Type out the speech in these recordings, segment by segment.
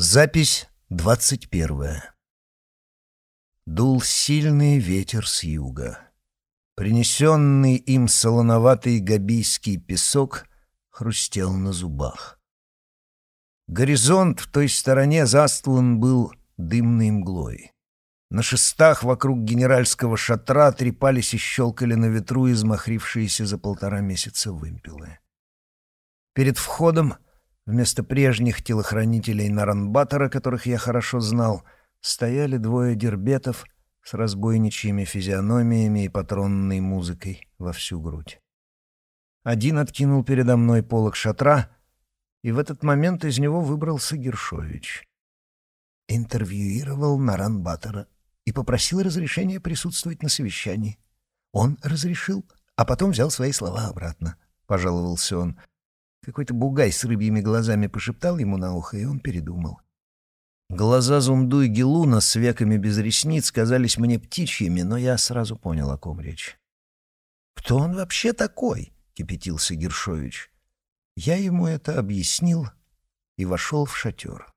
Запись двадцать первая. Дул сильный ветер с юга. Принесенный им солоноватый габийский песок хрустел на зубах. Горизонт в той стороне застлан был дымной мглой. На шестах вокруг генеральского шатра трепались и щелкали на ветру измахрившиеся за полтора месяца вымпелы. Перед входом — Вместо прежних телохранителей Наранбатора, которых я хорошо знал, стояли двое дербетов с разбойничьими физиономиями и патронной музыкой во всю грудь. Один откинул передо мной полог шатра, и в этот момент из него выбрался Гершович. Интервьюировал Наранбатора и попросил разрешения присутствовать на совещании. Он разрешил, а потом взял свои слова обратно, — пожаловался он. Какой-то бугай с рыбьими глазами пошептал ему на ухо, и он передумал. Глаза Зунду и Гелуна с веками без ресниц казались мне птичьими, но я сразу понял, о ком речь. «Кто он вообще такой?» — кипятился Гершович. Я ему это объяснил и вошел в шатер.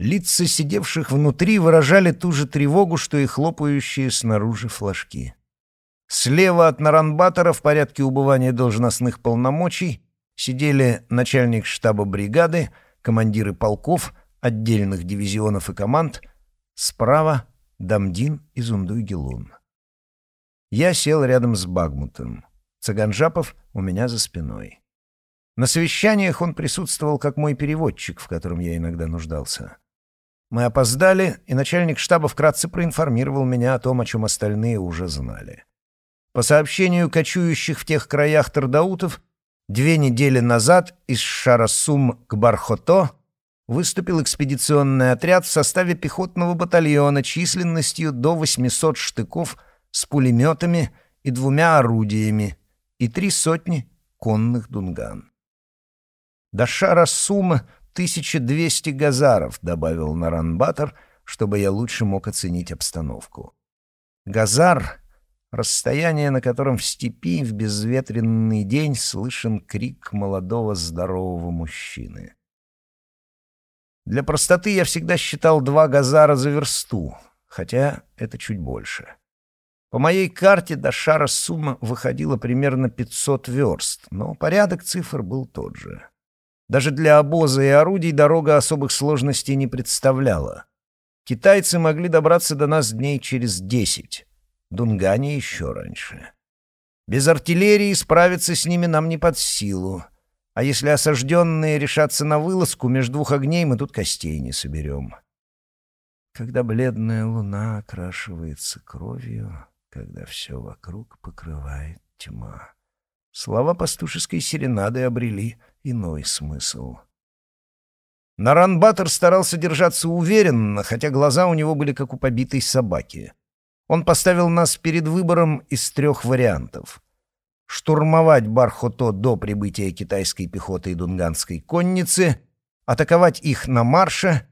Лица сидевших внутри выражали ту же тревогу, что и хлопающие снаружи флажки. Слева от Наранбатора в порядке убывания должностных полномочий сидели начальник штаба бригады, командиры полков, отдельных дивизионов и команд, справа — Дамдин и Зундуй-Гелун. Я сел рядом с Багмутом. Цаганжапов у меня за спиной. На совещаниях он присутствовал как мой переводчик, в котором я иногда нуждался. Мы опоздали, и начальник штаба вкратце проинформировал меня о том, о чем остальные уже знали. По сообщению кочующих в тех краях тардаутов, Две недели назад из Шарасум к Бархото выступил экспедиционный отряд в составе пехотного батальона численностью до 800 штыков с пулеметами и двумя орудиями и три сотни конных дунган. До Шарасума 1200 газаров, добавил Наранбатор, чтобы я лучше мог оценить обстановку. Газар Расстояние, на котором в степи в безветренный день слышен крик молодого здорового мужчины. Для простоты я всегда считал два газара за версту, хотя это чуть больше. По моей карте до шара сумма выходила примерно 500 верст, но порядок цифр был тот же. Даже для обоза и орудий дорога особых сложностей не представляла. Китайцы могли добраться до нас дней через десять, Дунгане еще раньше. Без артиллерии справиться с ними нам не под силу. А если осажденные решатся на вылазку, между двух огней мы тут костей не соберем. Когда бледная луна окрашивается кровью, когда все вокруг покрывает тьма. Слова пастушеской серенады обрели иной смысл. Наранбатор старался держаться уверенно, хотя глаза у него были как у побитой собаки — он поставил нас перед выбором из трех вариантов. Штурмовать Бархото до прибытия китайской пехоты и дунганской конницы, атаковать их на марше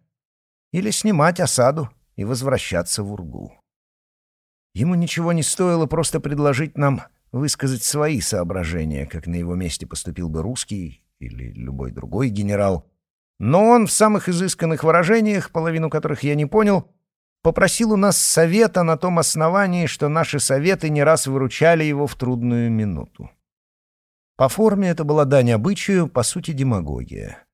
или снимать осаду и возвращаться в Ургу. Ему ничего не стоило просто предложить нам высказать свои соображения, как на его месте поступил бы русский или любой другой генерал. Но он в самых изысканных выражениях, половину которых я не понял, попросил у нас совета на том основании, что наши советы не раз выручали его в трудную минуту. По форме это была дань обычаю, по сути демагогия.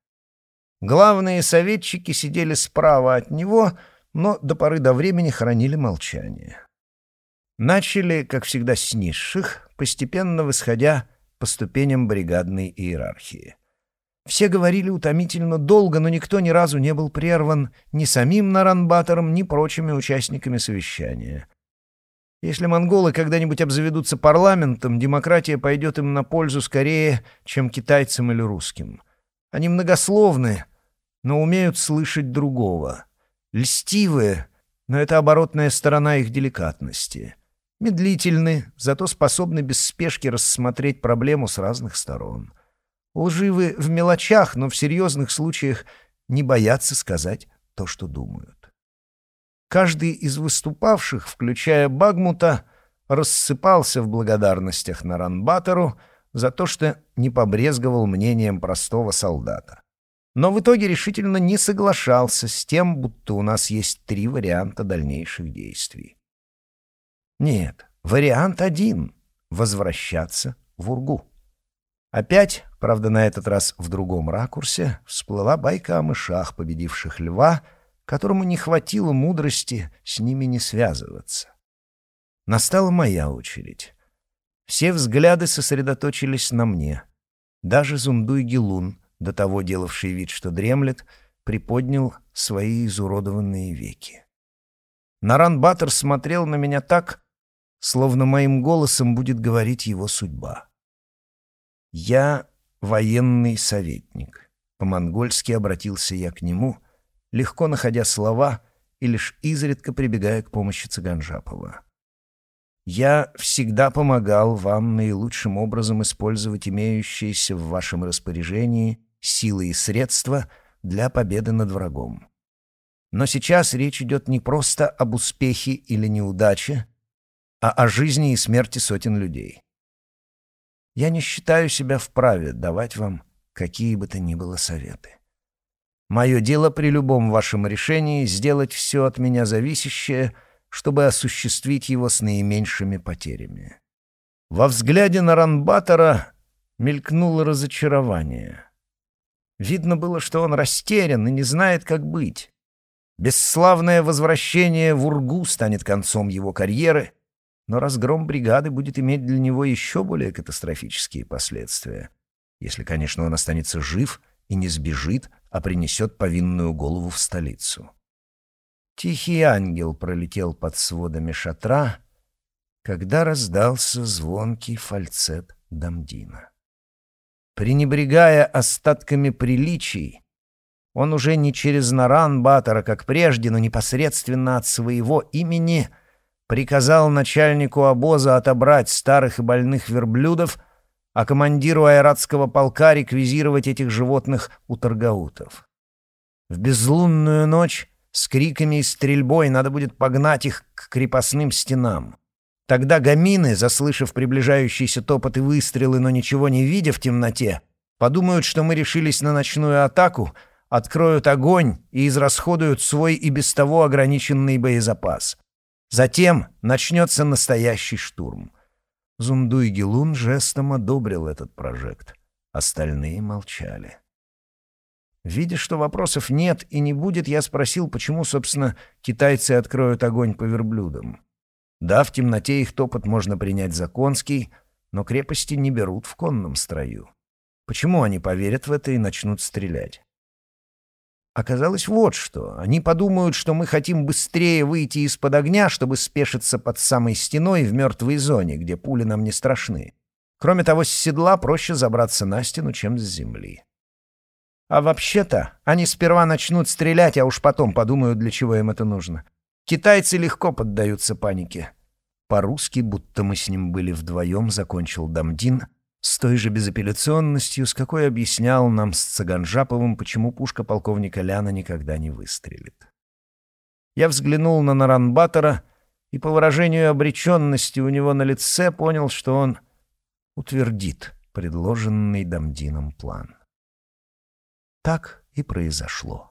Главные советчики сидели справа от него, но до поры до времени хранили молчание. Начали, как всегда, с низших, постепенно восходя по ступеням бригадной иерархии. Все говорили утомительно долго, но никто ни разу не был прерван ни самим Наранбатором, ни прочими участниками совещания. Если монголы когда-нибудь обзаведутся парламентом, демократия пойдет им на пользу скорее, чем китайцам или русским. Они многословны, но умеют слышать другого. Льстивые, но это оборотная сторона их деликатности. Медлительны, зато способны без спешки рассмотреть проблему с разных сторон. Лживы в мелочах, но в серьезных случаях не боятся сказать то, что думают. Каждый из выступавших, включая Багмута, рассыпался в благодарностях Наранбатору за то, что не побрезговал мнением простого солдата. но в итоге решительно не соглашался с тем, будто у нас есть три варианта дальнейших действий. Нет, вариант один — возвращаться в Ургу. Опять, правда, на этот раз в другом ракурсе, всплыла байка о мышах, победивших льва, которому не хватило мудрости с ними не связываться. Настала моя очередь. Все взгляды сосредоточились на мне. Даже Зундуй Гелун, до того делавший вид, что дремлет, приподнял свои изуродованные веки. Наран Баттер смотрел на меня так, словно моим голосом будет говорить его судьба. «Я военный советник», — по-монгольски обратился я к нему, легко находя слова и лишь изредка прибегая к помощи Цыганжапова. Я всегда помогал вам наилучшим образом использовать имеющиеся в вашем распоряжении силы и средства для победы над врагом. Но сейчас речь идет не просто об успехе или неудаче, а о жизни и смерти сотен людей. Я не считаю себя вправе давать вам какие бы то ни было советы. Мое дело при любом вашем решении сделать все от меня зависящее, чтобы осуществить его с наименьшими потерями. Во взгляде на Ранбатора мелькнуло разочарование — Видно было, что он растерян и не знает, как быть. Бесславное возвращение в Ургу станет концом его карьеры, но разгром бригады будет иметь для него еще более катастрофические последствия. Если, конечно, он останется жив и не сбежит, а принесет повинную голову в столицу. Тихий ангел пролетел под сводами шатра, когда раздался звонкий фальцет Дамдина. Пренебрегая остатками приличий, он уже не через Наран Батора, как прежде, но непосредственно от своего имени приказал начальнику обоза отобрать старых и больных верблюдов, а командиру айратского полка реквизировать этих животных у торгаутов. В безлунную ночь с криками и стрельбой надо будет погнать их к крепостным стенам. Тогда гамины, заслышав приближающийся топот и выстрелы, но ничего не видя в темноте, подумают, что мы решились на ночную атаку, откроют огонь и израсходуют свой и без того ограниченный боезапас. Затем начнется настоящий штурм. Зундуй Гелун жестом одобрил этот прожект. Остальные молчали. Видя, что вопросов нет и не будет, я спросил, почему, собственно, китайцы откроют огонь по верблюдам. Да, в темноте их топот можно принять за конский, но крепости не берут в конном строю. Почему они поверят в это и начнут стрелять? Оказалось вот что. Они подумают, что мы хотим быстрее выйти из-под огня, чтобы спешиться под самой стеной в мертвой зоне, где пули нам не страшны. Кроме того, с седла проще забраться на стену, чем с земли. А вообще-то, они сперва начнут стрелять, а уж потом подумают, для чего им это нужно. Китайцы легко поддаются панике. По-русски, будто мы с ним были вдвоем, закончил Дамдин с той же безапелляционностью, с какой объяснял нам с Цаганжаповым, почему пушка полковника Ляна никогда не выстрелит. Я взглянул на Наранбатора и по выражению обреченности у него на лице понял, что он утвердит предложенный Дамдином план. Так и произошло.